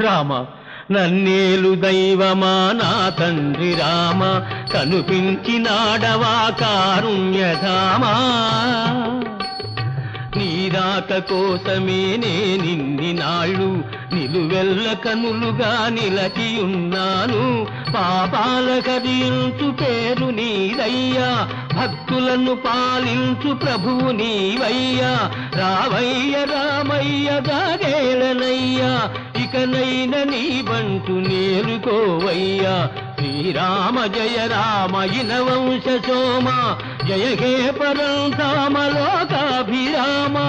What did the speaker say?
రామ నన్నేలు దైవమా నా తండ్రి రామ కనుపించినాడవా కారుణ్యధామా. నీరాక కోసమే నే నిన్ని నాళ్ళు నిలువెల్ల కనులుగా నిలచియున్నాను. పాపాల కదించు పేరు నీదయ్యా భక్తులను పాలించు ప్రభువు నీవయ్యా. రావయ్య రామయ్య దాగేలనయ్యా ఇకనైన నీ నేరుకోవయ్యా శ్రీరామ జయ రామ ఇన వంశ సోమ జయ హే పరం లోకాభిరామా.